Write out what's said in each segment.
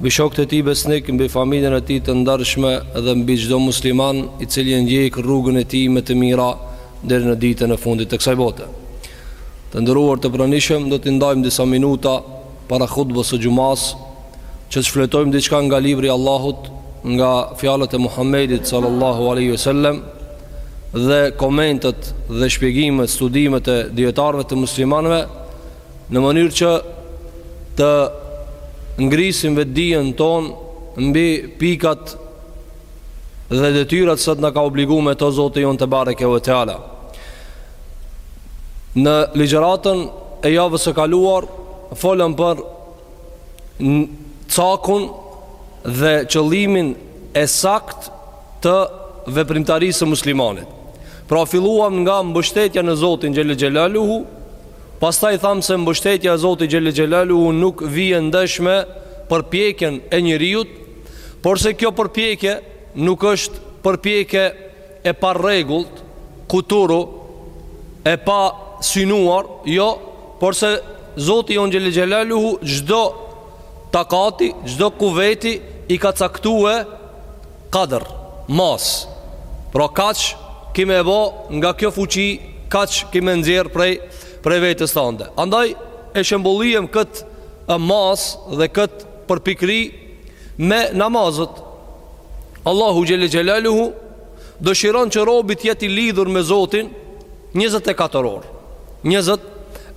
Mbi shokët e tij besnikë, mbi familjen e tij të ndershme dhe mbi çdo musliman i cili e ndjek rrugën e tij me të mira deri në ditën e fundit të kësaj bote. Të nderuar të pranishëm, do t'i ndajmë disa minuta para hutbes së xhumasë që të shfletojmë diçka nga libri i Allahut, nga fjalët e Muhamedit sallallahu alaihi wasallam dhe komentet dhe shpjegimet, studimet e dijetarëve të muslimanëve në mënyrë që të ngrisim vetëdijen tonë mbi pikat dhe detyrat që na ka obligu me to Zoti jonë tebareke ve teala. Në ligjeratën e javës së kaluar, folëm për cakun dhe qëllimin e sakt të veprimtarisë së muslimanit. Pra filluam nga mbështetja në Zotin Xhelle Xhelaluhu, Pastaj thamë se mbështetja në Zotin Xhelle Xhelaluhu nuk vie ndesh me përpjekjen e njeriut, por se kjo përpjekje nuk është përpjekje e parregullt, kuturu, e pasynuar, jo, por se Zoti jonë Xhelle Xhelaluhu çdo takati, çdo kuveti i ka caktue Kadër, masë, pra kaq ki me bo nga kjo fuqi kaq ki me nxjerr prej prej vetes tande. Andaj e shembëllyem kët masë dhe kët përpikëri me namazët. Allahu xhelle xhelaluhu dëshiron që robi të jetë i lidhur me Zotin njëzet e katër orë. Njëzet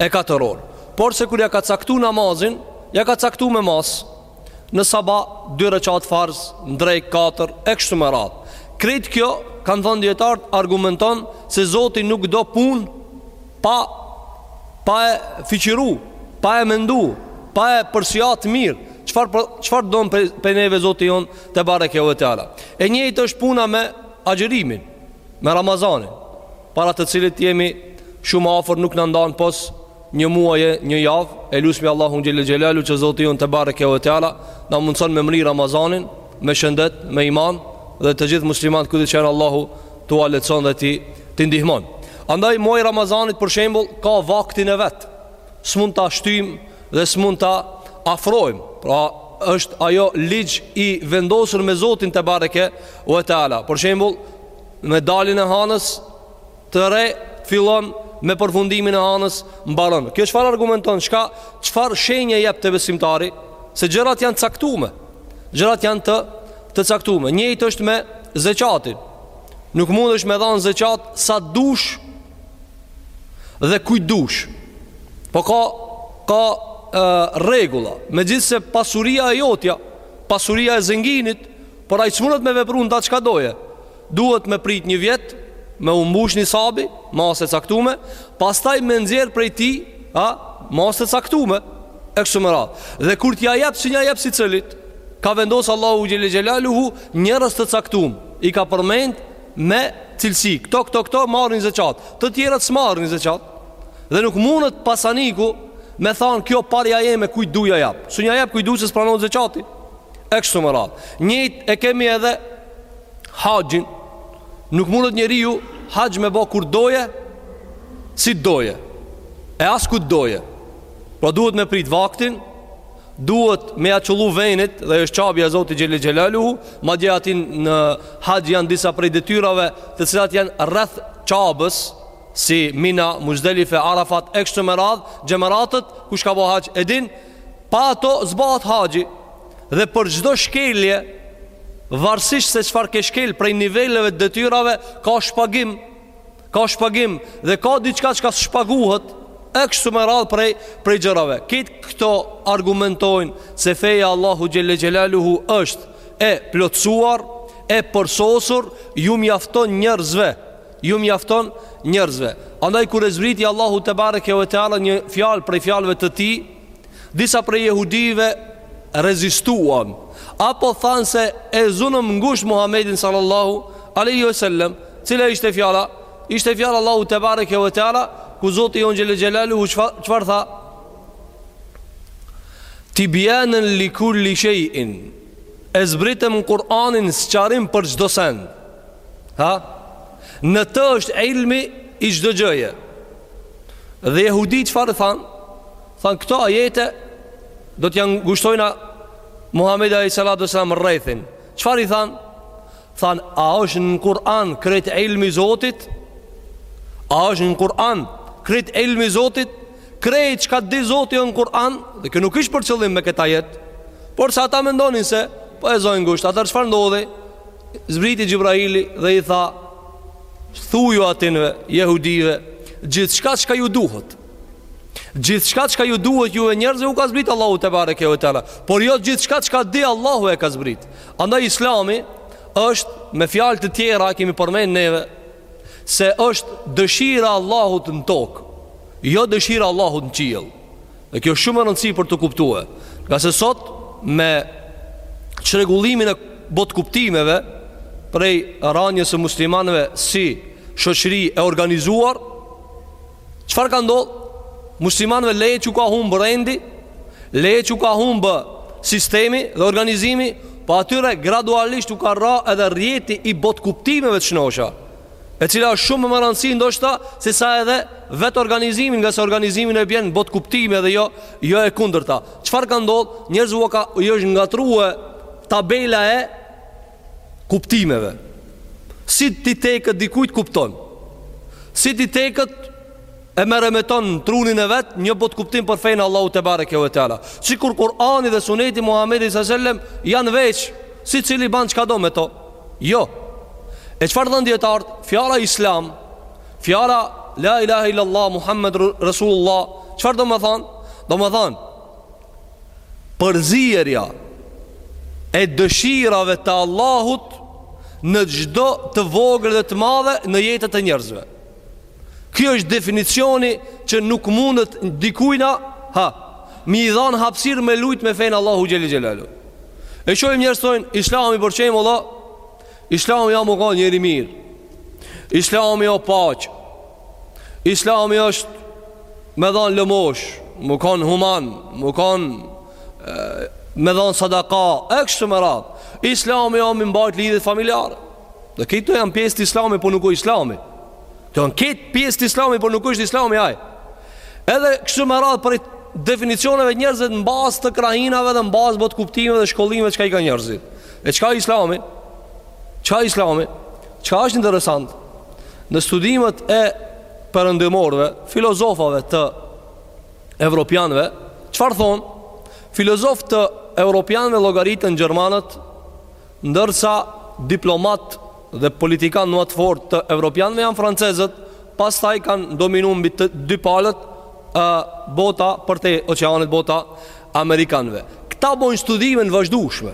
e katër orë. Por se kur ja ka caktu namazin, ja ka caktu me masë. Në sabah dy reqate farz, në drekë katër e kështu me radhë. Krejt kjo kanë thënë dijetarët argumenton se Zoti nuk do punë pa pa e fiqiru, pa e mendu, pa e përsiat mirë. Çfarë, çfarë don prej neve Zoti jonë tebareke ve teala. E njëjtë është puna me agjërimin, me Ramazanin, para të cilit jemi shumë afër nuk na ndan pos Një muaj e një javë, e lusmi Allahun Xhelle Xhelaluhu që Zoti jonë tebareke ve teala, na mundëson me mri Ramazanin, me shëndet, me iman, dhe të gjithë muslimanët kudo që janë Allahu t'ua lehtëson dhe t'i, t'i ndihmon. Andaj, muaji i Ramazanit për shembull, ka vaktin e vet, s'mund ta shtymë dhe s'mund ta afrojmë, pra është ajo ligj i vendosur me Zotin tebareke ve teala. Për shembull, me daljen e hanës, të re fillon me përfundimin e hanës mbaron. Kjo çfarë argumenton? Çka çfarë shenje jep te besimtari se gjërat janë caktume. Gjërat janë të të caktume. Njëjtë është me zeqatin. Nuk mundesh me dhanë zeqat sa dush dhe kujt dush. Po ka ka rregulla. Megjithëse pasuria e jotja, pasuria e zenginit, por ai s'munet me vepru n'ta çka doje. Duhet me prit një vjet, me u mbush nisabi, masë e caktume, pastaj me nxjerr prej tij, a, masë të caktume. E kështu me radhë. Dhe kur t'ia jep, s'un ja jep secilit, ka vendos Allahu xhele xhelaluhu njerëz të caktum, i ka përmend me cilësi, këto këto këto marrin zeqat, të tjerët s'marrin zeqat. Dhe nuk mundet pasaniku me thanë kjo parja jeme, kujt du ja jap. S'un ja jep kujt do se s'pranohet zeqati. E kështu me radhë. Njëjtë e kemi edhe Haxhin nuk mundet njeriu haxh me ba kur doje, si doje. E as ku doje. Po duhet me prit vaktin, duhet me ja qëllu venit dhe është Qabja e Zotit xhele xhelaluhu madje aty në haxh janë disa prej detyrave të cilat janë rreth Qabës si Mina, Muzdelife, Arafat, e kështu me radhë, Xhemeratet, kush ka ba haxh e din, Pa ato s'bahet haxhi dhe për çdo shkelje varësisht se çfarë ke shkel prej niveleve të detyrave ka shpagim ka shpagim dhe ka diçka çka shpaguhet e kështu me radhë prej, prej gjërave krejt këto argumentojnë se feja e Allahut xhele xhelaluhu është e plotësuar e përsosur ju mjafton njerëzve Ju mjafton njerëzve. Andaj kur e zbriti Allahu tebareke ve teala një fjalë prej fjalëve të tij, disa prej jehudive rezistuan apo thanë se e zunëm ngusht Muhamedin sallallahu alaihi wasallam, cila ishte fjala? Ishte fjala e Allahut tebareke ve teala ku Zoti jonë xhele xhelaluhu çfarë tha? Tibjanen li kulli shejin E zbritëm Kur'anin sqarim për çdo send Ha? Në të është ilmi i çdo gjëje. Dhe jehudit çfarë thanë? Thanë këto ajete do t'ja ngushtojnë Muhamedit alayhi salatu wasallam rrethin. Çfarë i thanë? Thanë a është në Kur'an krejt ilmi i Zotit? A është në Kur'an krejt ilmi i Zotit? Krejt çka di Zoti janë në Kur'an, dhe kjo nuk ishte për qëllim me këtë ajet, por se ata mendonin se po e zojnë ngusht. Atëherë çfarë ndodhi? Zbriti Xhibrili dhe i tha: "Thuju atinve jehudive, gjithçka çka ju duhet. Gjithçka çka ju duhet juve njerëzve u ka zbrit Allahu tebareke ve teala, por jo gjithçka çka di Allahu e ka zbrit. Andaj Islami është me fjalë të tjera kemi përmend neve se është dëshira e Allahut në tokë, jo dëshira e Allahut në qiell. Dhe kjo shumë me rëndësi për t'u kuptue. Ngase sot me çrregullimin e botëkuptimeve prej ranjes së muslimanëve si shoqëri e organizuar, Çfarë ka ndodh? Muslimanëve leje që u ka humb rendi, leje që ka humb sistemi dhe organizimi, po atyre gradualisht u ka ra edhe rrjeti i botëkuptimeve të shnosha, e cila është shumë me rëndësi ndoshta sesa edhe vetë organizimi, ngase organizimin e bjen botëkuptimi dhe jo, jo e kundërta. Çfarë ka ndodh? Njerëzve u ka i është ngatërrue tabela e kuptimeve. Si t'i teket dikujt kupton. Si t'i teket e meremeton trunin e vet një botëkuptim për fenë e Allahut tebareke ve teala. Sikur Kur'ani dhe Suneti i Muhamedit sallallahu alaihi wasallam janë veç, secili ban çka do me to. Jo. E çfarë thanë dijetarët? Fjala Islam, fjala La ilaha illallah Muhammed Rasulullah, çfarë domethanë? Domethanë Përzierja e dëshirave të Allahut në çdo të vogël dhe të madhe në jetët e njerëzve. Ky është definicioni që nuk mundet dikujna, ha, me i dhanë hapësirë me lujtë me fenë e Allahut xhelle xhelaluhu. E shohim njerëz thojnë, islami pesë herë me u la, islami a me kanë njeri i mirë, islami a paqe, Islami është me dhanë lëmoshë, me kanë human, me kanë me dhanë sadaka, e kështu me radhë. Islami a me i mbajt lidhjet familjare. Dhe këto janë pjesë të islamit, po nuk o islami. Të janë këto pjesë të islamit, po nuk është islami ai. Edhe kështu me radhë prej definicioneve njerëzit në bazë të krahinave dhe në bazë botëkuptimeve dhe shkollimeve çka i ka njerëzit. E çka islami? Çka islami, çka është interesant, në studimet e perëndimorëve, filozofave të evropianëve, çfarë thonë, filozofë të evropianëve llogariten gjermanët, ndërsa diplomatë dhe politikanë më të fortë të evropianëve janë francezët, pastaj kanë dominu mbi të dy palët, bota përtej oqeanit bota, amerikanëve. Këta bojnë studime të vazhdushme.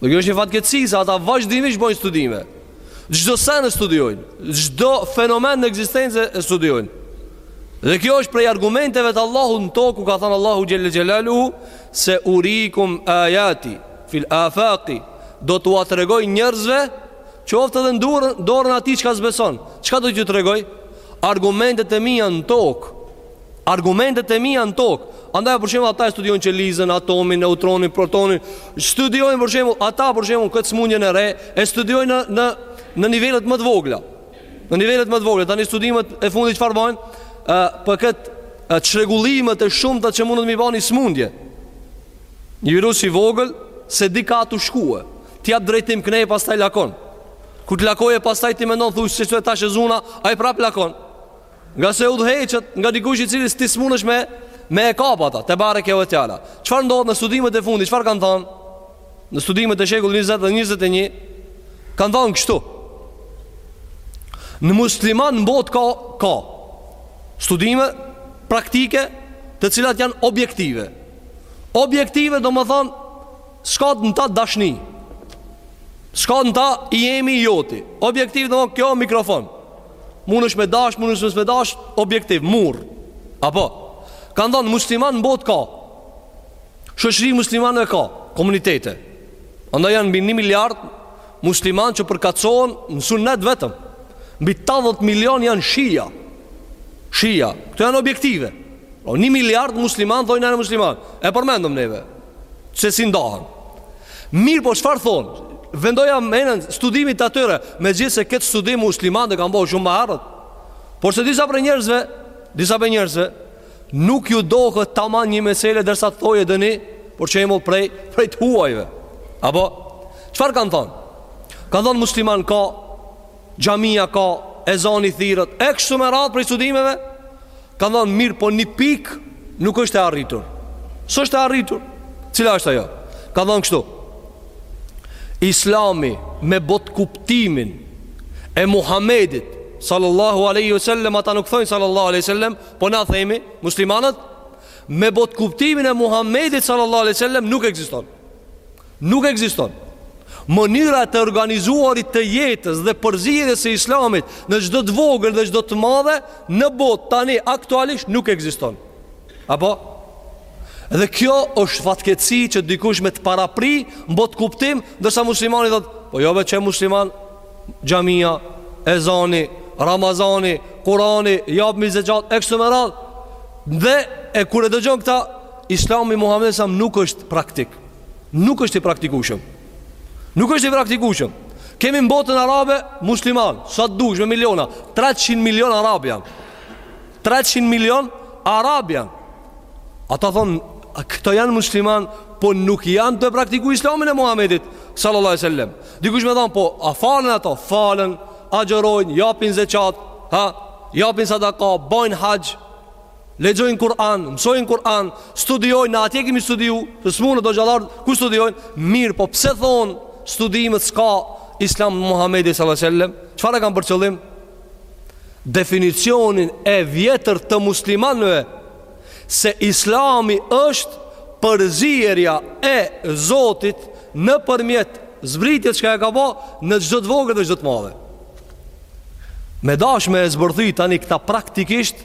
Dhe kjo është një fatkeqësi se ata vazhdimisht bojnë studime. Çdo sen e studiojnë, çdo fenomen në ekzistencë e studiojnë. Dhe kjo është prej argumenteve të Allahut në tokë, ku ka thënë Allahu xhelle xhelaluhu se urikum ayati fil afaqi do t'ua tregoj njerëzve qoftë edhe në dorën atij çka s'beson. Çka do t'ju tregoj? Argumentet e mia në tokë. Argumentet e mia në tokë. Andaj për shembull ata e studiojnë qelizën, atomin, neutronin, protonin, studiojnë për shembull ata për shembull këtë smundjen e re, e studiojnë në në në nivelet më të vogla. Në nivelet më të vogla, tani studimet e fundit çfarë bën? Ë për këtë çrregullimet e shumta që mundet me bani smundje. Një virus i vogël se di ka tu shku. T'i jap drejtim këndej pastaj lakon. Kur të lakojë pastaj ti mendon thuaj se çfarë tash e zuna, ai prap lakon. Nga se udhëheqet nga dikush i cili ti s'munesh me, me e kap ata, tebareke ve teala. Çfarë ndodh në studimet e fundit, çfarë kanë thanë? Në studimet e shekullit 20 dhe 21, kanë thanë kështu. Musliman në botë ka, ka studime praktike të cilat janë objektive. Objektive domethanë S'ka aty n'ta dashni S'ka aty n'ta i jemi i joti Objektive kjo mikrofon Munesh me dash, munesh me dash Objektiv, mur Apo Kanë thonë musliman në botë ka Shoqëri muslimane ka Komunitete Andaj janë mbi një miliard Musliman që përkatësohen në sunet vetëm Mbi 80 milion janë shia Shia Këto janë objektive o, Një miliard musliman Thojnë janë musliman E përmendëm neve se si ndahen. Mirëpo çfarë thonë? Vendoja emrin studimit të atyre, megjithëse këtë studim muslimanët e kanë bo shumë më herët. Porse disa prej njerëzve, disa prej njerëzve, nuk ju doket taman një mesele derisa të thojë dikush, për shembull prej, prej të huajve. Apo, çfarë kanë thonë? Kanë thonë musliman ka Xhamia ka ezani thirret e kështu me radhë prej studimeve kanë thanë mirëpo një pikë nuk është e arritur. S'është e arritur. Cila është ajo? Kanë thanë kështu. Islami me botëkuptimin e Muhamedit sallallahu alaihi wasallam ata nuk thonë sallallahu alaihi wasallam, po na themi muslimanët me botëkuptimin e Muhamedit sallallahu alaihi wasallam nuk ekziston. Nuk ekziston mënyra e të organizuarit të jetës dhe përzierjes së Islamit në çdo të vogël dhe çdo të madhe në botë tani aktualisht nuk ekziston. Apo dhe kjo është fatkeqësi që dikush me të parapri në botëkuptim, ndërsa muslimani thotë, po jo be qe musliman, xhamia, ezani, Ramazani, Kurani, japim zeqat, e kështu me radhë Edhe kur e dëgjon këtë Islami Muhammed Sam nuk është praktik nuk është i praktikueshëm. Nuk është i praktikueshëm. Kemi në botën arabe musliman, sa të duash me miliona, 300 milion arab janë. 300 milion arab janë. Ata thonë, këto janë musliman, po nuk janë tu e praktiku islamin e Muhammedit, sallallahu alaihi wasallam. Dikush me thanë, po a falen ato? Falen, agjërojnë, japin zeqat, ha, japin sadaka, bojnë haxh. Lexojnë Kur'an, mësojnë Kur'an, studiojnë, na atje kemi studiu, të smunë do gjallar, ku studiojnë? Mirë, po pse thonë studimet s'ka Islam Muhamedi sallallahu alaihi wasallam? Çfarë kanë për qëllim? Definicionin e vjetër të muslimanëve se Islami është përzierja e Zotit nëpërmjet zbritjes çka e ka ba në çdo të vogël dhe çdo të madhe. Me dash me e zbërthy tani këtë praktikisht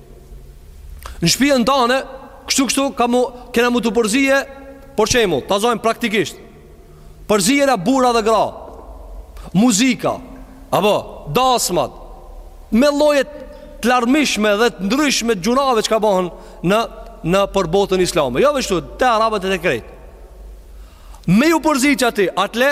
Në shpijën tanë, kështu kështu, kena m'u përzi, për shembull, ta zojmë praktikisht. Përzierja burra dhe gra, muzika, apo, dasmat, me llojet të larmishme dhe të ndryshme të gjunave çka bahen në, në për botën islame. Jo veç aty, te arabët e te krejt. Me ju përzi qaty, atle,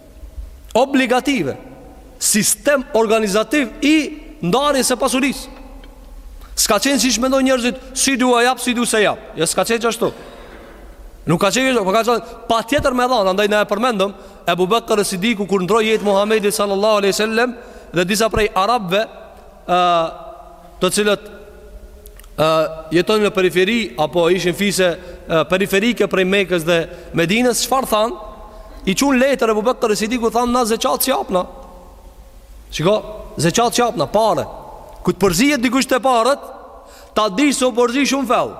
obligative, sistem organizativ i ndarjes së pasurisë. S'ka qenë siç mendojnë njerëzit, si du e jap, si du s'e jap. Ja, jo, s'ka qenë qashtu. Nuk ka qenë qashtu, po ka qenë, pa tjetër me dhanë, andaj na e përmendëm, Ebu Bekër Sidiku, kur ndrroi jetë Muhammedi sallallahu aleyhi sallem, dhe disa prej arabve, uh, të cilët ë jetonin në periferi apo ishin fise periferike prej Mekës dhe Medinës, çfarë than? I çunë letër Ebu Bekër Sidikut thanë na zeqat s'japna. Shiko, zeqat s'japna pare. Kur t'përzihet dikush te paret, ta dish se u përzi shumë fell.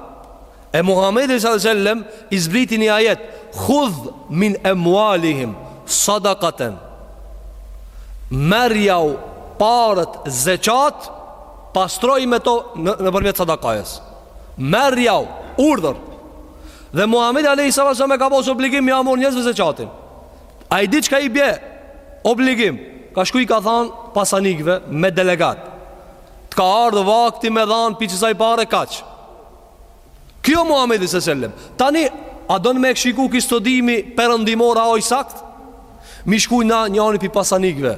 E Muhamedit sallallahu alejhi ve sellem i zbriti një ajet, "Khudh min amwalihim sadaqatan" Merrjau paret zeqat, pastroi me to nëpërmjet sadakajës. Merrjau urdhër. Dhe Muhamedi alejhi sallallahu alejhi ve sellem e ka pas obligim me ja marrë njerëzve zeqatin. A e di çka i bje obligim. Ka shku i ka thanë pasanikëve me delegat. Të ka ardhur vakti me dhanë pi qësaj pare kaq. Kjo Muhamedi s.a.s. Tani, a doni me e kshiku ky studimi perëndimor a o i saktë? Me i shku na njanit pi pasanikve.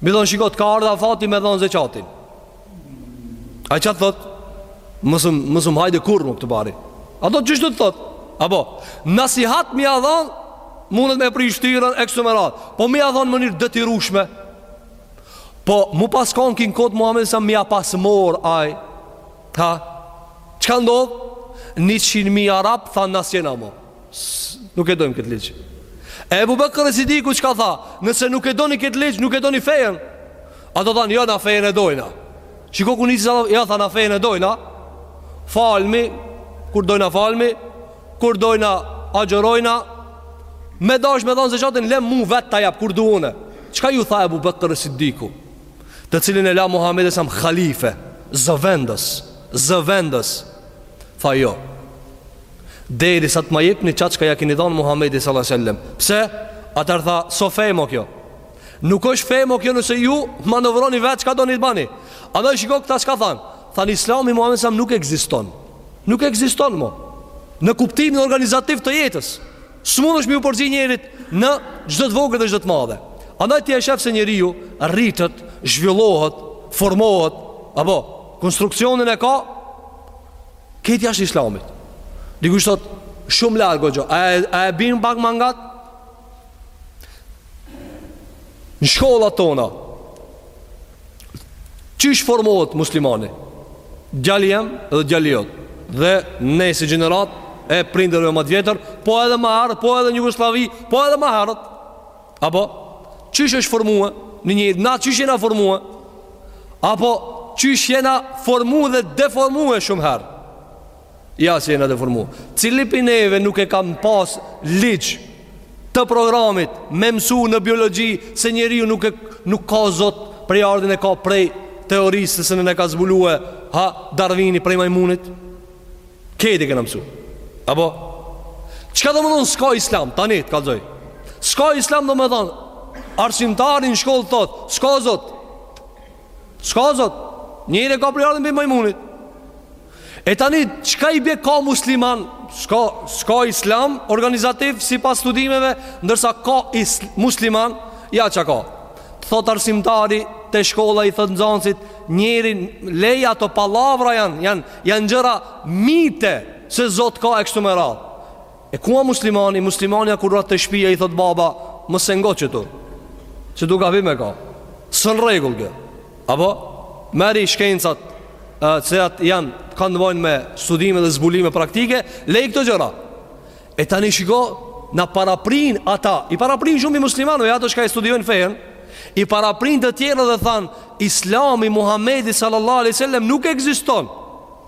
Me i thonë shiko, t'ka ardhë afati me dhanë zeqatin. Ai ça të thotë, mësëm, mësëm hajde kur mo këtu pari. A do të qashtu të thotë, apo, nasihat me ia dhanë, mundet me prishtirën e kështu me ratë. Po me ia dhanë n'mënyrë detyrushme. Po, me pas kon kjo kohë Muhamedi s.a.s. me ia pas marrë ai. Ha? Çka ndodh? 100 mijë arabë thanë na s'jena mo. Nuk e dojmë këtë ligj. Ebu Bekër Sidiku çka tha? Nëse nuk e doni këtë ligj, nuk e doni fejen. Ata thanë, jo, na fejen e dojna Shiko ku njësi sa do, ja, tha, na fejen e dojna Falmi, kur dojna falmi Kur dojna agjërojna Me dash me dhanë zeqatin, lem mu vetë ta jap, kur du une Çka ju tha Ebu Bekër Sidiku? Të cilin e la Muhammedi alejhi selam halife Zëvendës Zëvendës Tha jo Derisa të ma jepni qat çka ja kini dhanë Muhammedit sallallahu alejhi ve sellem Pse? Atëherë tha s'o fe mo kjo Nuk është fe mo kjo nëse ju Manovroni vetë çka doni të bani A dhe shiko këta çka thanë Thanë islami i Muhammedit alejhi selam nuk ekziston Nuk ekziston mo Në kuptimin organizativ të jetës S'mundesht m'ju përzi njerit në çdo të vogël dhe çdo të madhe Andaj ti e shef se njeriu rritet, zhvillohet, formohet Apo, konstruksionin e ka Këtë jashtë islamit Dikush thot, shumë larg hoxho A, a e binë pak ma ngat? Në shkollat tona Qysh formohet muslimani? Djali jem dhe djali jot. Dhe ne si gjeneratë e prindërve ma të vjetër, po edhe ma herët, po edhe në Jugosllavi, po edhe ma herët. Apo qysh është formue në një na qysh jena formuar? Apo qysh jena formu dhe deformue shumë herë? Ja si jena deformue Cili prej neve nuk e kam pas ligj Të programit Me mësu në biologji Se njeriu nuk, e, nuk ka zot Prejardhjen e ka prej teorisë Se në në ka zbulue Ha Darvini prej majmunit Krejt e kena mësu Apo Çka domethonë s'ka islam Tani të kallzoj S'ka islam domethonë Arsimtari në shkollë thot S'ka zot S'ka zot Njeri e ka prejardhjen prej majmunit E tani, çka i bje ka musliman, s'ka, s'ka islam organizativ sipas studimeve, ndërsa ka isl, musliman, ja ça ka. Thot arsimtari te shkolla i thot nxansit, njeri lej ato pallavra janë, janë, janë gjëra mite se zot ka e kështu me radhë. E ku a muslimani, muslimani a kur ra te shpia i thot baba, mos e ngo qitu, qitu gabim e ka, s'o në rregull kjo, apo, merri shkencat, e, që ato janë, kanë të bojnë me studime dhe zbulime praktike, lej këto gjëra. E tani shiko, na paraprin ata, i paraprin shumë i muslimanëve, ato çka i studiojnë fejën, i paraprin të tjera dhe thanë, islami i Muhammedit sallallahu alai sallam nuk ekziston,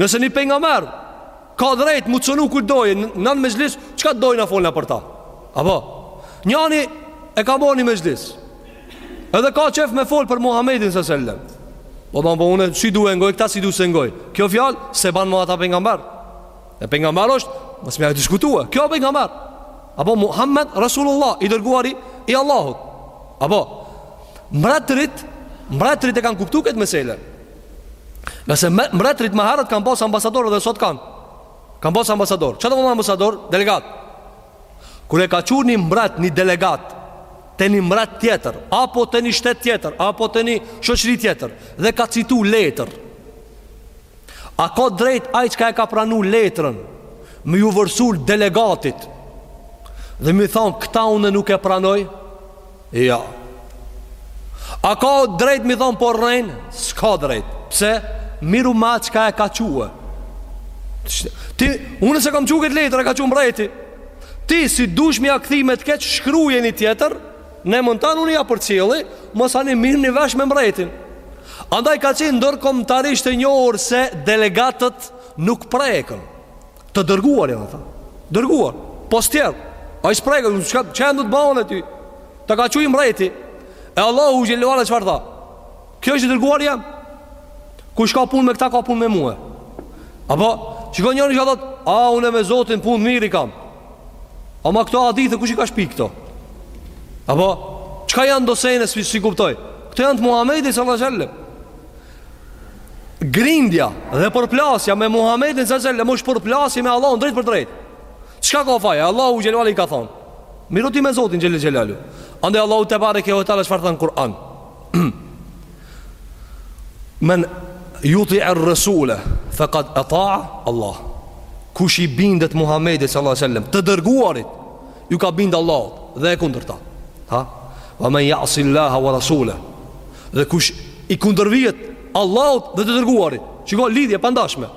Nëse një pejgamber Ka drejt m'u cenu ku dojna Në mexhlis Çka dojna folna për ta Apo Njani e ka bo një mexhlis Edhe ka qejf me fol për Muhammedin sallallahu alejhi ve sellem Po të më po unë si du e ngoj Këta si du s'e ngoj Kjo fjalë s'e ban mo ata pejgamber E pejgamber është Mos me e diskutue Kjo pejgamber Apo Muhammed Rasulullah I dërguari i Allahut Apo Mbretërit Mbretërit e kanë kuptu këtë mesele Nëse mbretërit më herët kanë pas ambasadorë dhe sot kanë. Kanë pas ambasadorë. Çka do me thanë ambasador? Delegat. Kur e ka çuar një mbret, një delegat te një mbret tjetër, apo te një shtet tjetër, apo te një shoqëri tjetër dhe ka qit letër. A ka drejt ai që e ka pranuar letrën me ju vërsul delegatit dhe mi than këta unë nuk e pranoj? Jo. A ka drejt mi than po rren? S'ka drejt. Pse? Merru me çka e ka çu. Ti, unë s'e kam çu këtë letër, e ka çu mbreti. Ti, nëse dush m'ia kthy me të keqë, shkruje një tjetër, eventualisht unë ja përcjelli, mes veti mirrni vesh me mbretin. Andaj ka qenë ndërkombëtarisht e njohur se delegatët nuk preken. Të dërguar janë ata. Dërguar, postier. Ai s'preket, çka don të ban ai ty? Ta ka çu mbreti. E Allahu xhelalu çfarë tha? Ky është i dërguar jem. Kush ka punë me këta ka punë me mua. Apo shiko njeri që thotë, "A unë me Zotin punë mirë i kam." Ama këto hadithe kush i ka shpik këto? Apo çka janë do sene s'i kuptoj? Këto janë të Muhamedit sallallahu alaihi wasallam. Grindja dhe përplasja me Muhammedin sa selam osht përplasje me Allahun drejtpërdrejt. Çka ka faj ai? Allahu xhelalu i ka thon. Merru ti me Zotin xhele xhelalu. Andaj Allahu te bareke ve teala çfarë thon Kur'an? Men yuti ar-rasula faqad ata Allah. Kush i bindet Muhammedit sallallahu alaihi wasallam, të dërguarit, Ju ka bind Allahut dhe e kundërta. Ha? Wa man ya'si Allaha wa rasula. Dhe kush i kundërvihet Allahut dhe të dërguarit. Shiko lidhje e pandashme.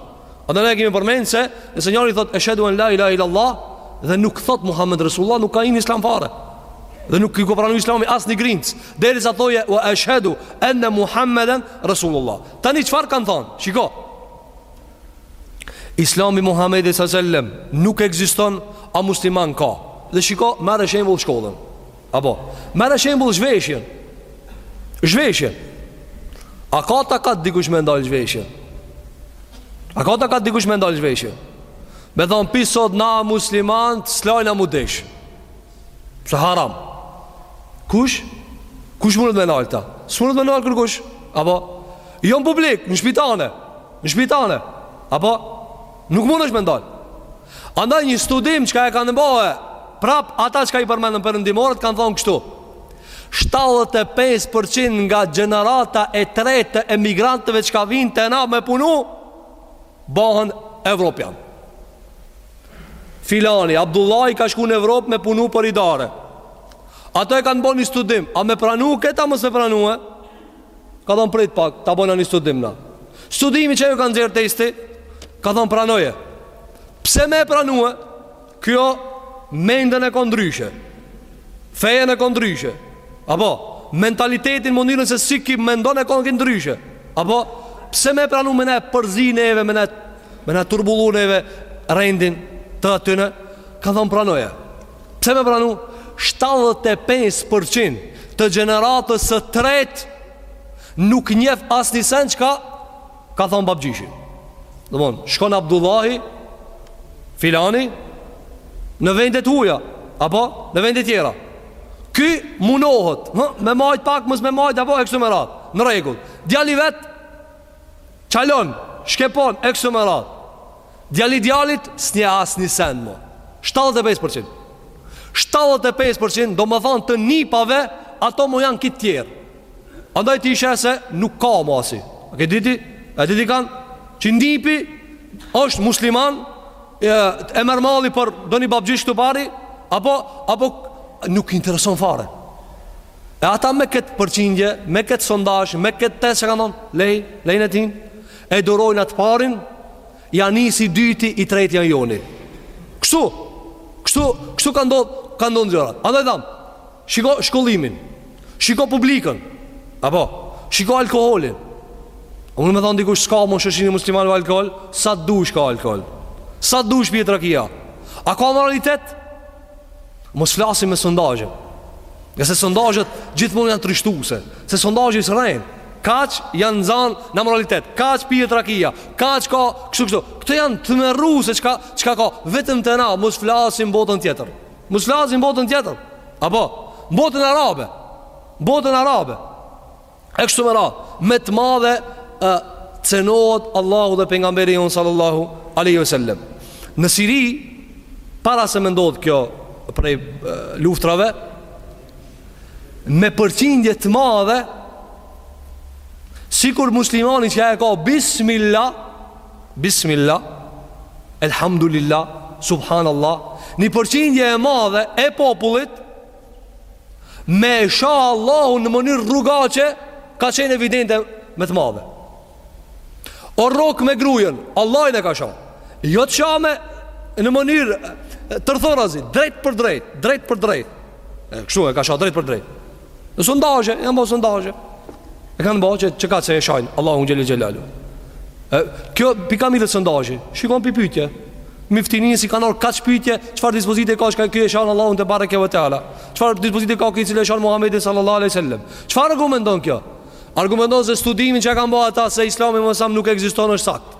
Andaj ne kemi përmend se nëse njëri thot eshhadu an la ilaha illa Allah dhe nuk thot Muhammed Resulullah nuk ka hi n'islam fare. Dhe nuk i pranon Islami as një grimc, derisa thoje wa eshhadu anna Muhammeden Resulullah. Tani çfarë kanë thon? Shiko. Islami Muhamedi sa selam nuk ekziston, a musliman ka. Dhe shiko, merr shembull shkollën. Apo, merr shembull zhveshjen. Zhveshje. A ka takat dikush me ndal zhveshje? A ka takat dikush me ndal zhveshje? Me than prej sot na musliman, s'lajmë m'u desh. Se haram. Kush? Kush mund ta ndal këta? S'mundet me ndal kërkush. Apo, jo në publik, në shpi tane. Në shpi tane Apo Nuk mundesh me ndalë Andaj një studim çka e kanë ba Prap ata çka i përmendën përëndimorët Kanë thonë kështu 75% nga gjenerata e tretë të emigrantëve çka vijnë te na me punu Bëhen Evropian Filani, Abdullahi ka shku në Evropë me punu për i dare Ato e kanë bo një studim A me pranu këta mos me pranu e Ka thanë prit pak, ta bojna ni studim na. Studimi që ju ka nxjerr testi, kanë thanë pranoje. Pse me e pranue? Kjo mendën e ka ndryshe. Fejën e ka ndryshe. Apo mentalitetin mënyrën se si ky mendon e kanë ndryshe. Apo pse me e pranu me na përzi neve, me na me na turbullu neve rendin, të atyne kanë thanë pranoje. Pse me pranu 75 përqind të gjeneratës së tret Nuk njef asni sen çka ka thanë babgjyshi Domethanë, shkon Abdullahi Filani Në vende të huja Apo, në vende tjera Ky munohet hë, Me majt pak, mos me majt, apo e kështu me radhë Në rregull Djali vet çalon, shkepon, e kështu me radhë Djali i djalit s'njeh asnji send mo. Shtatëdhjetë e pesë për qind. Shtatëdhjetë e pesë për qind do me thanë të nipave ata mo janë krejt tjerë. Andaj ti sheh se nuk ka mo asi. A ke diti? A diti kanë? Që nipi është musliman e, e merr malli për donji babgjysh këtu pari apo apo nuk i intereson fare. E ata me këtë përqindje, me këtë sondazh, me këtë test që kanë thonë, le, le njetin. E durojnë atë parin, ja nis i dyti, i treti a i joni. Kështu, kështu, kështu ka ndodhë, ka ndodhë në gjërat. Andaj tham, shiko shkollimin, shiko publikën, apo, shiko alkoholin. A mun me thanë dikush, s'ka në shoqni t'muslimanëve alkohol, sa të dush ka alkohol, sa të dush pihet rakia. A ka amoralitet? Mos flasim me sondazhe. Ngase sondazhet gjithmonë janë trishtuese, se sondazhi s'rren. Kaq janë nxanë në amoralitet, kaq pihet rakia, kaq ka kështu kështu. Këto janë tmerruese çka çka ka vetëm te na, mos flasim botën tjetër. Mos flasim botën tjetër. Apo n'botën arabe. N'botën arabe. E kështu me radhë, me të madhe e, cenohet Allahu dhe pejgamberi jonë sallallahu alejhi ve sellem. Në Siri, para se me ndodhë kjo prej e, luftrave, me përqindje të madhe, sikur muslimani që e ka bismillah, bismillah, elhamdulillah, subhanallah, një përqindje e madhe e popullit, me e sha Allahun në mënyrë rrugaçe ka qenë evidente me të madhe. U rrok me grujën, Allahun e ka sha. Jo të shame në mënyrë tërthorazi, drejtpërdrejt, drejtpërdrejt. E kështu e ka sha drejtpërdrejt. Në sondazhe, janë ba sondazhe. E kanë ba që çka, sa e shajnë, Allahun xhele xhelaluhu. Kjo pika merret sondazhi, shkon pyetje. Myftinisë i kanë ardh kaq pyetje, çfarë dispozite ka qeky e shan Allahun tebareke ve teala? Çfarë dispozite ka ky i cili e shan Muhammedin sallallahu alaihi wasallam? Çfarë argumenton kjo? Argumenton se studimin që e kanë bërë ata se Islami më sa nuk ekziston është sakt.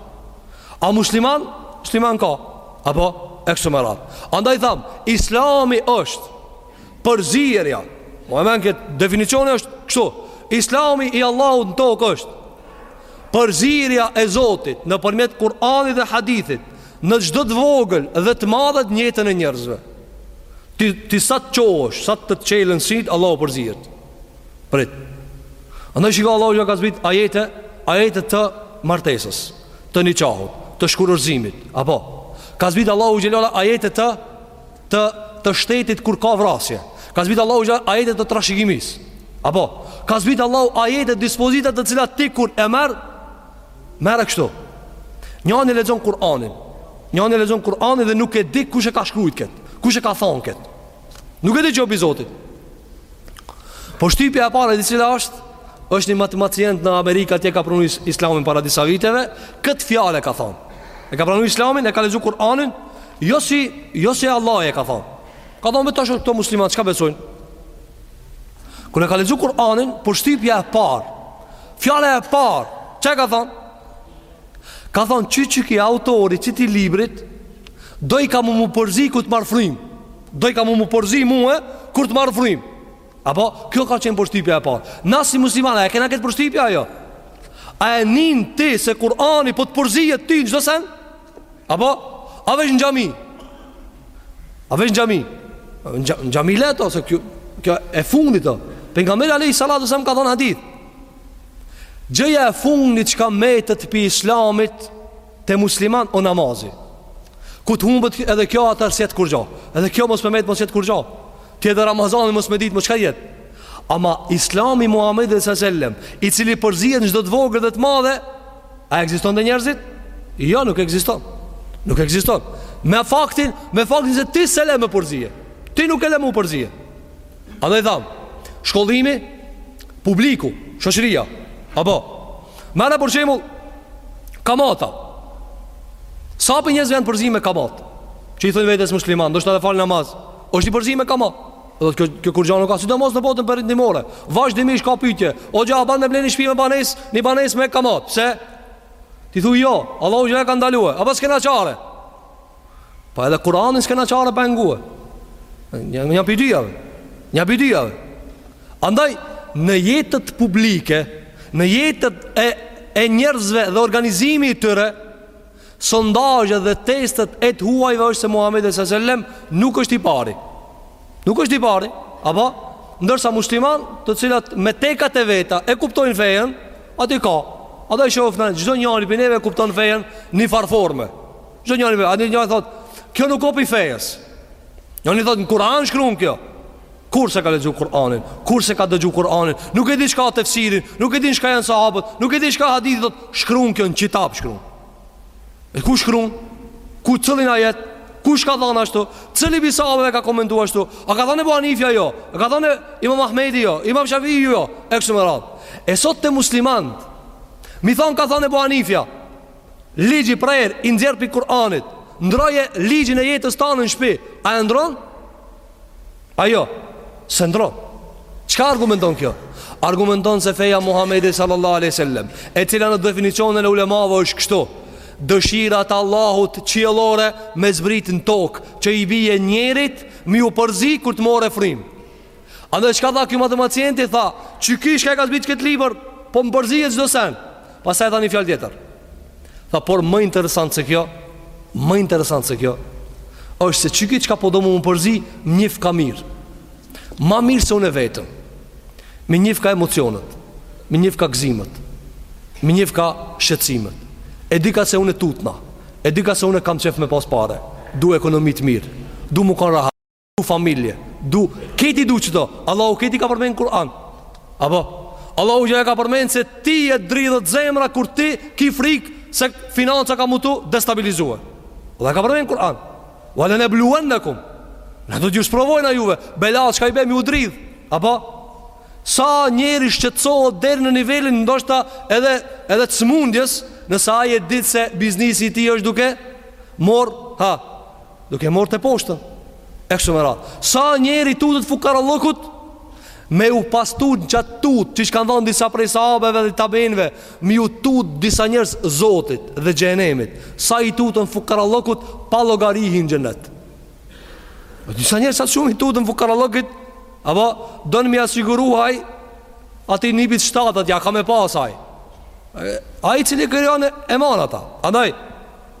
A musliman? Musliman ka. Apo e kështu me radhë. Andaj tham, Islami është Përzierja. Maje men këtë, definicioni është kështu. Islami i Allahut në tokë është përzierja e Zotit nëpërmjet Kur'anit dhe Hadithit në çdo të vogël dhe të madhe n'jetën e njerëzve. Ti, ti sa të çohesh, sa të të çelen sytë, Allahu përzihet. Prit. Andaj shiko Allahu që ka zbrit ajete, ajete të martesës, të niqahut, të shkurorëzimit. Apo, ka zbrit Allahu xhelle ajete të të të shtetit kur ka vrasje. Ka zbrit Allahu xha ajete të trashëgimisë. Apo ka zbrit Allahu ajete dispozita të cilat ti kur e merr, merre kështu. Njani e lexon Kur'anin. Njani e lexon Kur'anin dhe nuk e di kush e ka shkruajt kët. Kush e ka thon kët. Nuk e di që o pi Zotit. Përshtypja e parë e cila është, është një matematicient në Amerikë atje e ka pranuar Islamin para disa viteve, këtë fjalë e ka thonë. E ka pranuar Islamin, e ka lexuar Kur'anin, jo si jo si Allahu e ka thonë. Ka thonë veç ta shoh këta muslimanë çka besojnë? Kur e ka lexuar Kur'anin, përshtypja e parë. Fjala e parë, çka ka thonë? Ka thonë qi qiky autori i qëti librit, dojka m'u më përzi kur të marr frymë. Dojka mu m'u përzi mue kur të marr frymë Apo, kjo ka qenë përshtypja e parë Na si musliman, a e kena këtë përshtypje a jo A e nin ti se Kurani Po të përzihet ty në çdo sen Apo, a veç në xhami A veç në xhami Në xhami lehtë o se kjo, kjo e fundit o Pejgamberi alejhi salatu selam ka thonë hadith Gjëja e fundit që ka me met pi islamit Te muslimant o namazi Kur të humbet edhe kjo atëherë s'jet kurgjo Edhe kjo mos me met mo s'jet kurgjo Ti edhe Ramazani mos me ditë mo çka jet Ama islami i Muhammedit alejhi selam I cili përzihet në çdo të vogël dhe të madhe A ekziston te njerëzit? Jo nuk ekziston Nuk ekziston Me faktin, me faktin se ti s'e le m'u përzie Ti nuk e le m'u përzie Andaj thamë, shkollimi, publiku, shoqëria, apo, merre për shembull, kamata, sa pi njerëzve janë përzi me kamatë, që i thonë vetes musliman, ndoshta edhe fal namaz, është i përzi me kamatë, dhe kjo, kjo kurgja nuk ka, sidomos në botën perëndimore, vazhdimisht ka pytje, hoxhë, a ban me ble ni shpi me banesë, një banesë me kamatë, se, ti thu jo, Allahu xha e ka ndalue, apo s'kena çare, Po edhe Kur'anin s'kena çare pa e ngue. Një një pi dyjave. Një pi dyjave. Andaj në jetët publike, në jetët e e njerëzve dhe organizimi i tyre, sondazhet dhe testet e të huajve është se Muhamedi sallallahu alaihi wasallam nuk është i pari. Nuk është i pari, apo ndërsa musliman, të cilat me tekat e veta e kuptojnë fejen, aty ka. Ato e shofna çdo njëri pi neve e kupton fejen njëfar forme. Çdo njëri pi neve, aty njëri thot, kjo nuk o pi fejes. Njëri thot në Kur'an shkruan kjo. Kurrë s'e ka lexu Kur'anin, kurrë s'e ka dëgju Kur'anin, nuk e di çka ka tefsirin, nuk e di çka janë sahabët, nuk e di çka hadith thot, shkruan kjo në kitab shkruan. E ku shkruan? Ku cilin ajet? Kush ka thonë ashtu? Cili pi sahabëve ka komentu ashtu? A ka thonë Ebu Hanifja jo? A ka thonë Imam Ahmedi jo? Imam Shafiu jo? E kështu me radhë. E sot te muslimant, mi thonë ka dhona e Buhanifja, Ligj i prerë i nxjerr pi Kur'anit. Ndroje ligjin e jetës tonë në shtëpi. A e ndron? A jo? S'e ndron. Çka argumenton kjo? Argumenton se feja Muhamedi sallallahu alaihi wasallam, e cila në definicionin e ulemave është kështu, dëshirat e Allahut qiellore me zbrit në tokë, që i bie njerit, m'iu përzi kur të morë frim. Andaj çka tha ky matemacienti tha, "Qiky çka e ka zbrit këtë libër, po më përzihet çdo sen." Pastaj tha një fjalë tjetër. Tha, "Por më interesant se kjo, më interesant se kjo, është se qiky çka po do më përzi, më njifka mirë. Ma mirë se unë veten. M'i njifka emocionet, m'i njifka gëzimet, m'i njifka shqetësimet. E dika se unë tutna, e dika se unë kam qef me pas pare, du ekonomi të mirë, du mu kanë rahat." du familje, du, këti du qëto, Allahu këto i ka përmenë Kur'an, apo, Allahu që e ka përmenë se ty të dridhet zemra kur ti ki frikë se financa ka mu t'u destabilizuar, Allah ka përmenë Kur'an, ve le nebluvennekum, ne do t'ju sprovojna juve, bela që ka i bemi u dridhë, apo, sa njeri shqetsohet deri në nivelin ndoshta edhe, edhe të smundjes, nëse ai e di se biznisi i tij është duke, mor, ha, Duke morë teposhtën E kështu me radhë Sa njeri i tutet fukarallëkut Me u pas tut në qatë tut Qysh kanë thonë disa prej sahabeve dhe tabiinve Me iu tut disa njerëz Zotit dhe xhehenemit Sa i tutën fukarallëkut Pa llogari hin n'xhenet Po disa njerëz aq shumë i tutën fukarallëkut Apo don m'ia siguru ai atij nipit të shtatët Ja ka me pas ai Ai i cili krijon e man ata Andaj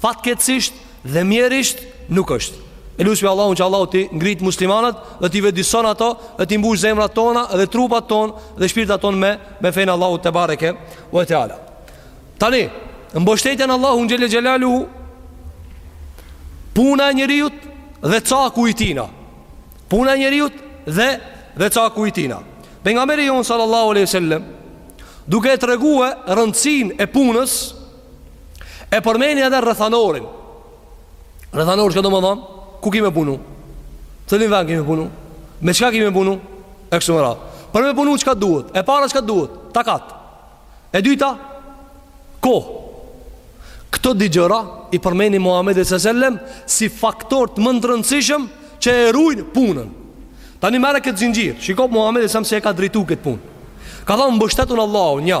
Fatkeqësisht dhe mjerisht nuk është. E lusmi Allahun që Allahu t'i ngrit muslimanat dhe t'i vetëdison ato, dhe t'i mbush zemrat tona dhe trupat tonë dhe shpirtat tonë me me fenë e Allahut tebareke ve teala. Tani, mbështetja në Allahun xhele xhelaluhu, puna e njeriut dhe caku i tina. Puna e njeriut dhe dhe caku i tina. Pejgamberi jonë sallallahu alaihi wasallam duke e tregue rëndësinë e punës E përmeni edhe rrethanorin. Rrethanor çka do me than, ku ki me punu? N'cilin vend ki me punu? Me çka ki me punu? E kështu me radhë. Për me punu çka duhet? E para çka duhet? Takat. E dyta? Kohë. Këto dy gjëra i përmeni Muhammedi sallallahu alejhi ve sellem si faktor më të rëndësishëm që e rujnë punën. Tani merre këtë zinxhir, shiko Muhammedi sallallahu alejhi ve sellem se e ka drejtu këtë punë. Ka thanë mbështetu n'Allahun, një.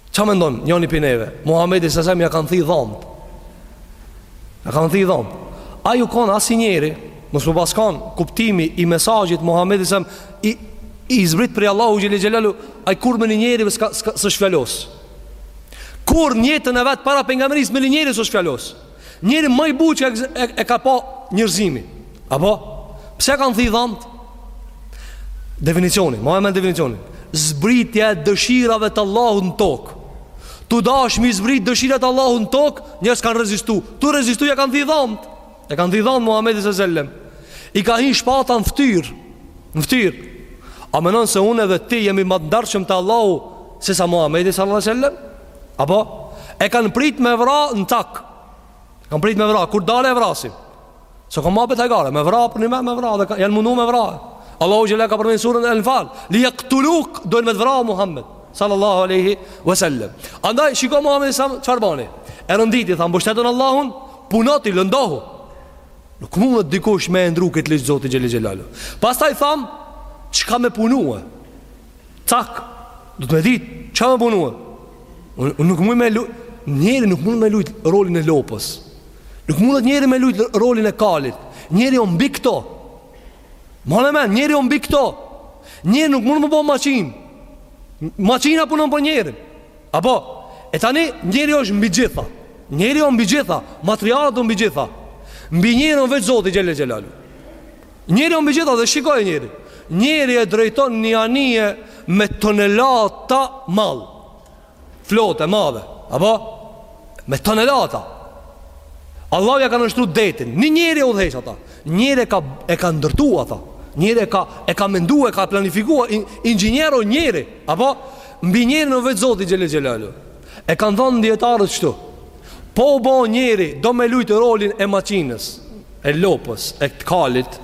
Qa me ndonë njani për neve Muhammed i sasem ja kanë thi dhomë Ja kanë thi dhomë A ju konë asë njeri Mësë më paskan kuptimi i mesajit Muhammed i sasem I, i zbrit për Allahu gjeli gjelalu A i kur me një njeri vë së shfjalos Kur njetën e vetë para për nga mëris me një njeri së shfjalos Njeri ma i butë që e, e ka pa njerëzimi Apo? Pse ja kanë thi dhamt? Definicioni, maje n'men definicioni Zbritja e dëshirave të Allahut në tokë Tu dasht me i zbrit dëshirat e Allahut në tokë Njerëz kanë rezistu Tu rezistu ja kanë thi dhamt E kanë thi dhamt Muhammedit sallallahu alejhi ve sellem I ka hi shpata në ftyrë Në ftyrë A menon se unë edhe ti jemi ma të ndershëm te Allahu Se sa Muhammedi sallallahu alejhi ve sellem Apo e kanë prit me vra në cak. E kanë prit me vra, kur t'dalë e vrasim. S'e kanë marrë për hajgare, me vra përnime me vra, dhe janë mundu me vra. Allahu xhele ka përmen n'suren Enfal, li jaktuluk, dojnë me të vra Muhammed, sallallahu aleyhi ve sellem. Andaj, shiko Muhammedi sallallahu alejhi ve sellem, çfarë bani? E renditi, tha, mbështetu n'Allahun, puno ti, lëndohu. Nuk mundet dikush me e ndrru këtë ligj të Zotit xhele xhelaluhu. Pastaj tha, çka me punu e? Cak, duhet me ditë, çka me punue? Unë nuk mund me lujt, njeri nuk mund me lujt rolin e lopës. Nuk mundet njeri me lujt rolin e kalit. Njeri o mbi këto. Mane n'men, njeri o mbi këto. Njeri nuk mund m'u bo maqinë. Maqina punon për njerin. Apo, e tani, njeri osht mbi gjitha. Njeri o mbi gjitha materialet, o mbi gjitha. Mbi njerin o veç Zoti xhele xhelaluhu. Njeri o mbi gjitha dhe shikoje njeri Njeri e drejton një anije me tonelata mall, flotë e madhe Apo? Me tonelata Allahu ja ka nënshtru detin Një njeri e udhëheq ata Njeri e ka, e ka ndërtu ata Njeri e ka, e ka mendu, e ka planifikua in, inxhinier o njeri Apo? Mbi njerin o veç Zoti xhele xhelaluhu E kanë thanë dijetarët këtu Po u bo njeri do me lujtë rolin e maçinës, e lopës, e të kalit,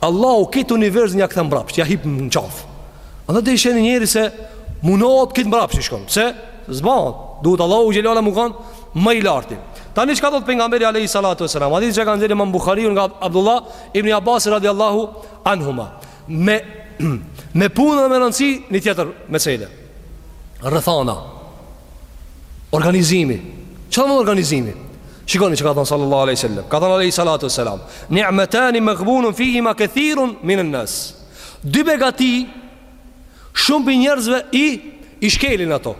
Allahu kët univers ia kthen mbrapsht, ja hip në qafë. A e ke të ishe ni njeri se munohet kët mbrapsht i shkon, se zbaton, duhet Allahu xhelle ala me kanë ma i larti. Tani çka thotë pejgamberi alejhi salatu ve selam, hadithi që ka nxjerrë imam Bukhari, nga Abdullah ibn Abbasi radiallahu anhuma, me, me punë me randësi ni tjetër mesele. rrethana organizimi çfarë organizimi shikoni çka ka thon sallallahu alaihi wasallam ka thon alaihi salatu wasalam ni'matan maghbunun fihima kathirun min an-nas dy begati shumë prej njerëzve i i shkelin ato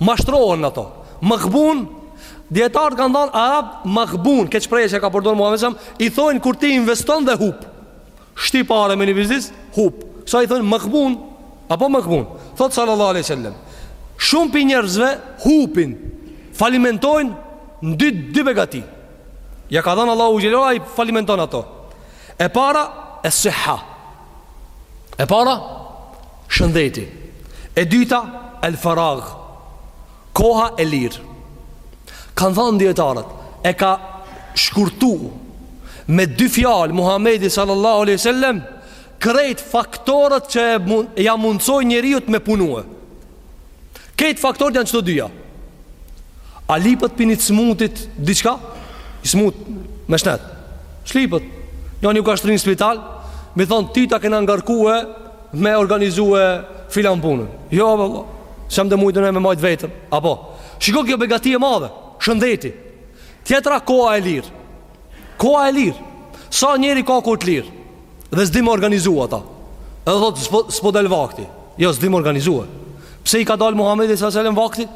mashtrohen në to maghbun dijetarët kanë thon arabët maghbun kët shprehje që ka përdor Muhamedi i thojnë kur ti investon dhe hup Shti pare në një biznis, hup. Ksaj i thonë magbun, apo magbun. Thotë sallallahu aleyhi sallem. Shumë pi njerëzve hupin, falimentojnë në dy, dy begati. Ja ka dhënë Allahu xhelle ala, i falimenton ato. E para, es-sihha. E para, shëndeti. E dyta, el farag. Koha e lirë, kanë thënë dijetarët, e ka shkurtu me dy fjalë Muhamedi sallallahu alaihi wasallam krejt faktorët që mund, ja mundësojnë njeriut me punue. Krejt faktorët janë qëto dyja. A lypet pi një të smutit diçka? I smut me shnet. S'lypet. Njani u ka shtri në spital, me i thonë, ti ta kena ngarkue me organizue filan punën. Jo, vëlla, s'është mujtë me e majtë veten. Apo, shiko kjo begati e madhe, shëndeti. Tjetra, koha e lirë. Koha e lirë. Sa njeri ka kohë të lirë. Dhe s'di me organizu ata. Edhe thotë, s'po, s'po del vakti. Jo, s'di me organizue. Pse i ka dalë Muhammedit s.a.s. vakti?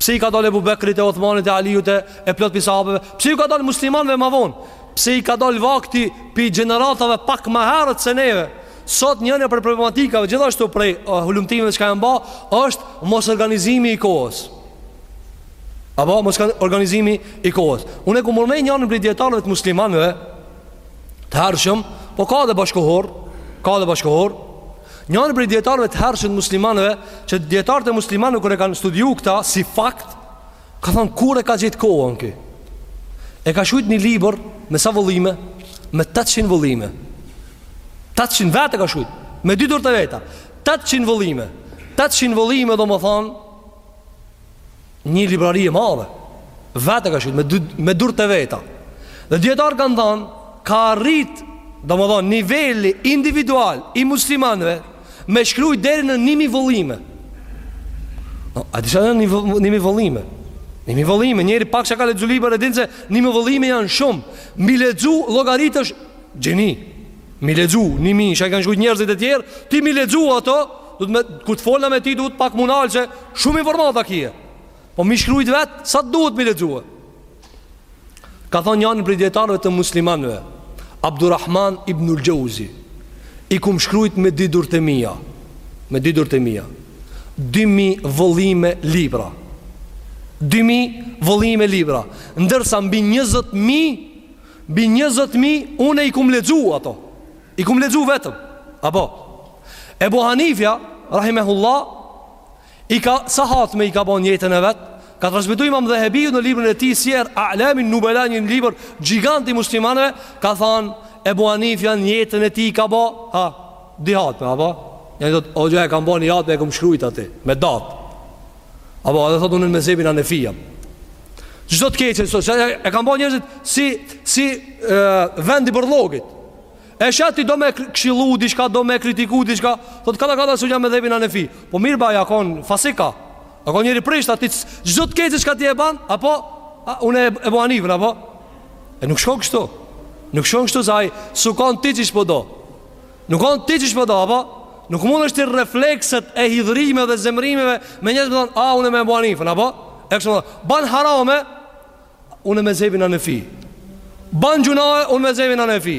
Pse i ka dalë Ebu Bekrit e Othmanit e Aliut e, e plot pi sahabëve? Pse i ka dalë muslimanve ma vonë? Pse i ka dalë vakti pi gjeneratave pak ma herët se neve? Sot njana prej problematikave gjithashtu prej uh, hulumtimeve çka janë ba, është mos organizimi i kohës. Apo mos organizimi i kohës. Unë e kom përmend njanin prej dijetarëve të muslimanëve, të hershëm, po ka dhe bashkohor, ka dhe bashkohor, njanin prej dijetarëve të hershëm të muslimanëve, që dijetarët e muslimanëve kur e kanë studiu këta si fakt, Kanë thanë kur e ka gjetë kohën ky. E ka shkrujt një libër me sa vëllime, me 800 vëllime. 800 vetë e ka shkrujt, me dy durt e veta. 800 vëllime. 800 vëllime domethanë një librari e madhe. Vetë e ka shkrujt me dy me durt e veta. Dhe dijetarët kanë thënë ka arrit, domethënë niveli individual i muslimanëve Me shkruj deri në ni mi vëllime no, A di sa janë ni mi vëllime Ni mi vëllime, njeri pak që ka lexu libër e din se Ni mi vëllime janë shumë Mi lexu, llogarit është gjeni Mi lexu, ni mi, që i kanë shkrujt njerëzit e tjerë Ti mi lexu ato Kur t'folna me ti duhet pak mu nal se shumë informata ki Po mi shkrujt vet, sa të duhet mi lexu? Ka thonë njani prej dijetarëve të muslimanëve, Abdurrahman ibnul Xheuzi, i kum shkrujt me dy durt e mija, me dy durt e mija, dy mi vëllime libra, dy mi vëllime libra, ndërsa mbi njëzet mi, mbi njëzet mi, une i kum lexu ato, i kum lexu vetëm, apo, Ebu Hanifja, rahimehullah, I ka sa hatme i ka ba n'jetën e vet? Ka transmetu Imam Dhehebiu në librin e tij Sijer A'lamin Nubela një libër gjigant i muslimanëve, ka thanë Ebu Hanifja në jetën e tij i ka ba, a di hatme, apo? Ja sot hoxha e ka ba ni hatme e ka shkrujt atë me datë. Apo edhe thotë unë në mezhebin Hanefi jam. Çdo të keqen sot, e kanë ba njerëzit si si e, vendi i bërllogit. E shet ti do me këshillu diçka, do me kritiku diçka, thot kadal kadal se un jam n'medhhebin hanefi. Po mirë be a ja kon fasik a. A kon njeri i prisht ai çdo të keq çka ti e ban, apo a, unë me Ebu Hanifën apo? E nuk shkon kështu. Nuk shkon kështu se ai s'u kon qysh po do. Nuk u kon qysh po do apo? Nuk mundesh ti reflekset e hidhërimeve dhe zemrimeve me njerëz me thon, a, unë me Ebu Hanifën, apo? E kështu me thon, ban harame, Unë n'mezhebin hanefi. Ban gjunahe, unë n'mezhebin hanefi.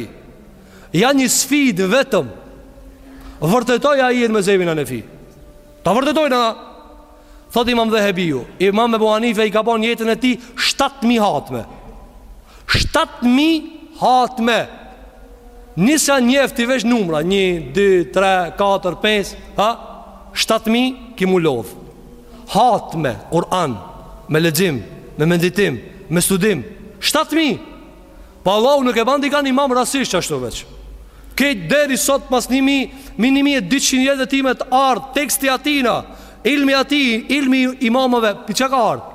Ja një sfidë vetëm. Vërtetoj a je në mezhebin hanefi. Ta vërtetojmë na. Thot imam Dhehebiu. Imam Ebu Hanife i ka bon n'jetën e tij 7.000 hatme. 7.000 hatme. Nisa njehi veç numra. 1, 2, 3, 4, 5. Ha? 7.000 ki mu lodhë. Hatme, Kur'an, me lexim, me meditim, me studim, 7000. Po Allahu nuk e ban dikan imam rasisht ashtu veç. Që deri sot pas 1000, 1200 vjetëve ti me të ardh teksti i atina, ilmi i atij, ilmi i imamëve, pi çka ka ardh?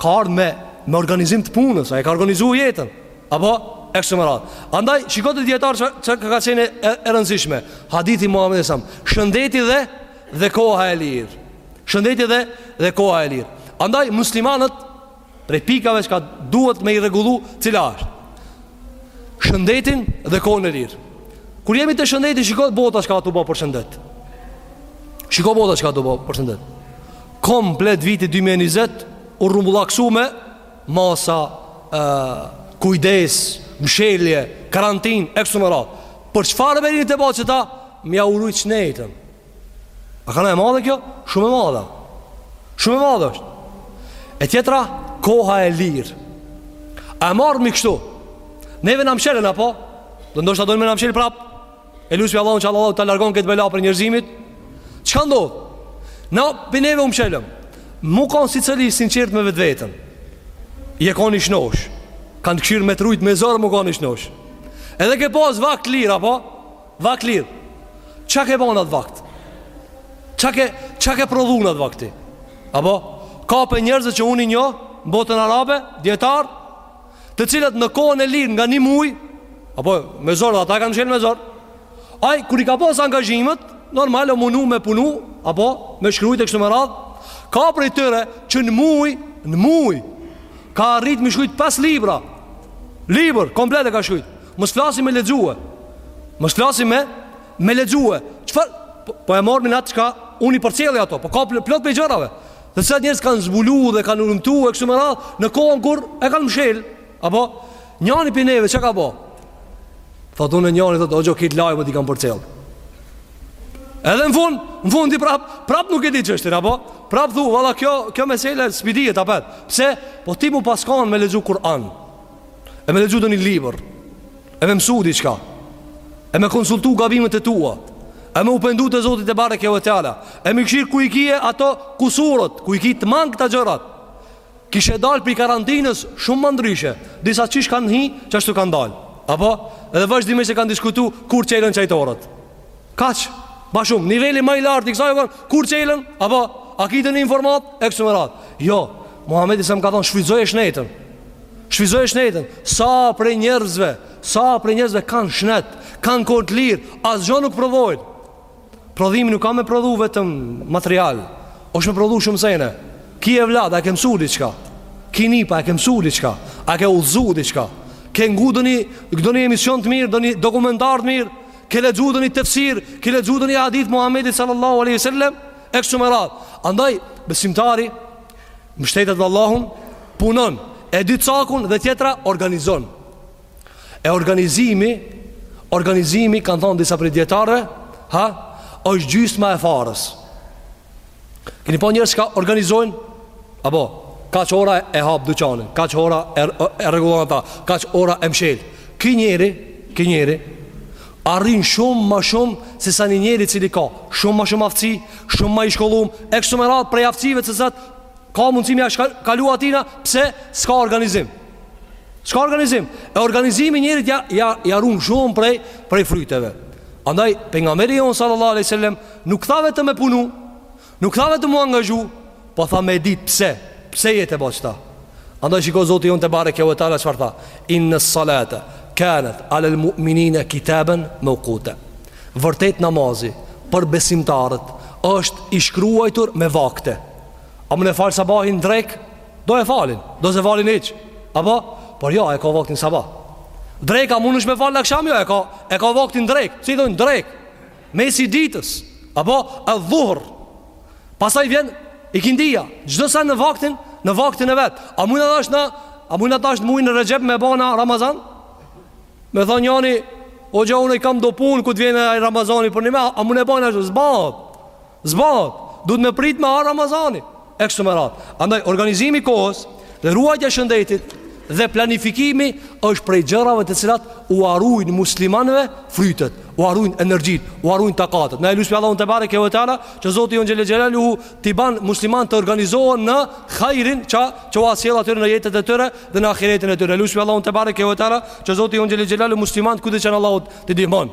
Ka ardh me me organizim të punës, e ka organizu jetën. Apo ekstremal. Andaj shiko te dijetarët çka ka qenë e, e rëndësishme. Hadithi i Muhamedit a.s., shëndeti dhe dhe koha e lirë. Shëndeti dhe dhe koha e lirë. Andaj muslimanët prej pikave çka duhet me i rregullu, cila është? Shëndetin dhe kohën e lirë. Kur jemi te shëndeti, shiko bota çka a tu ba për shëndet. Shiko bota çka a tu ba për shëndet. Komplet viti 2020 u rrumbullaksu me masa kujdes, mshelje, karantin, e kështu me radhë. Për çfarë me rinit e ba që ta, m'ia rujt shnetën. A kanë e madhe kjo? Shumë e madhe. Shumë e madhe është. E tjetra, koha e lirë. A e marrmi kështu? Neve na mshelën, apo? Do ndoshta dojnë me na mshelë prapë? E lusmi Allahun që Allahu ta largon këtë bela prej njerëzimit Çka ndodh? Na prej neve u mshelëm Mu kanë secili sinqert me vetveten Je kanë i shnosh Kanë kshyr me t'rujt me zor mu kanë i shnosh Edhe ke pas vakt lir, apo? Vakt lir Ça ke ba n'atë vakt? Ça ke, ça ke prodhu në atë vakti? Apo? Ka prej njerëzve që unë i njoh n'botën arabe, dijetarë të cilët në kohën e lirë nga një muj, apo me zor edhe ata e kanë mshel me zor, ai kur i ka pas angazhimet, normal u munu me punu, apo me shkrujt e kështu me radhë, ka prej tyre që në muj, në muj, ka arrit me shkrujt 5 libra, libër, komplet e ka shkrujt, mos flasim me lexue, mos flasim me, me lexue, çfarë, po, po e marrmi n'atë çka unë i përcjelli ato, po ka plot prej gjërave, Dhe sa njerëz kanë zbulu dhe kanë hulumtu e kështu me radhë, në kohën kur e kanë mshel, apo, njani prej neve, çka ka bo? Thot unë njani, thot, o gjo, krejt lajmet i kam përcjell. Edhe në fund, në fund ti prap, prap nuk e di çështjen, apo, prap thu, valla, kjo, kjo mesele, s'p'i di apet. Pse, po ti mu paskanë me lexu Kur'an. E me lexu donjë libër E me mësu diçka E me konsultu gabimet e tua E me u pendu te Zoti tebareke ve teala E me i kshyr ku i ki ato kusurët Ku i ki të mangëta gjërat Kishe dalë prej karantinës shumë ma ndryshe Disa qysh kanë hi qashtu kanë dalë Apo edhe vazhdimisht e kanë diskutu kur çelen çajtoret Kaq, ma shumë, niveli ma i lartë i kësaj o konë, kur çelen, apo, a ki ti një informatë, e kshtu me radhë. Jo, Muhammedi a.s. ka thonë, shfrytëzoje shnetën, shfrytëzoje shnetën, sa prej njerëzve, sa prej njerëzve kanë shnet, kanë kohë të lirë, asgjo nuk prodhojnë. Prodhimi nuk ka me prodhu vetëm material, është me prodhu shumë sene. Ki evlad, a i ke mësu diçka, ki nipa, a i ke mësu diçka, a i ke udhzu diçka, ke ngu donjë, donjë emision të mirë, donjë dokumentar të mirë, Ke lexu doni tefsir, ke lexu doni hadith t'Muhamedit sallallahu alaihi wasallam, e kshtu me radh. Andaj besimtari mbështetet në Allahun, punon, e di cakun dhe tjetra organizon. E organizimi, organizimi kanë thënë disa prej dijetarëve, ha, është gjysma e farës. Keni pa njerëz që ka organizojnë apo kaq ora e hap duqanin, kaq ora e, e rregullon ata, kaq ora e mshel. Ky njeri, ky njeri arrin shumë ma shumë se sa një njeri i cili ka shumë ma shumë aftësi, shumë ma i shkollum, e kështu me radhë prej aftësive të zot Ka mundësi me jau shkallu atyne pse s'ka organizim S'ka organizim E organizimi njerit ia, ia, ia run shumë prej, prej fryteve Andaj, Pejgamberi jonë sallallahu aleyhi sallem Nuk tha vetë me punu Nuk tha vetë mu angazhu Po tha me e dit pse Pse je tu e ba qeta Andaj shiko zoti jonë tebareke ue teala çfarë tha Inne salate kanet alel mu'minine kitaben meukuta Vërtet namazi Për besimtarët është i shkruajtur me vakte A mun me e falë sabahin n'drekë Do e falin Do s'e falin hiç Apo Por jo, e ka vaktin sabahi Drekën, a munesh me e falë n'aksham jo E ka, e ka vaktin dreka Si i thonë drekë Mesi i ditës Apo Edh-dhuhr Pasaj vjen ikindia Çdo sen në vaktin Në vaktin e vet A mun ta dashtë n' A mun ta dashtë n'mujin Rexhep me ba Ramazan Me thanë njani Hoxhë unë i kam do punë kur të vjen ai Ramazani po ne me A mun e bajna ashtu S'bahet S'bahet, duhet me prit me ardhë Ramazani, e kështu me radhë. Andaj, organizimi i kohës dhe ruajtja e shëndetit dhe planifikimi është prej gjërave të cilat ua rujnë muslimanve frytet, ua rujnë energjinë, ua rujnë takatet. Na e lusmi Allahun tebareke ue teala, që Zoti jonë xhel-le xhelaluhu t'i ban muslimant të organizohen në hajrin çka, çka ua sjell atyre në jetët e tyre dhe në ahiretin e tyre. E lusmi Allahun tebareke ue teala, që Zoti jonë xhel-le xhelaluhu muslimant kudo që jan Allahu t'i ndihmon.